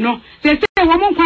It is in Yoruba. no sɛ sɛ wɔn nkwa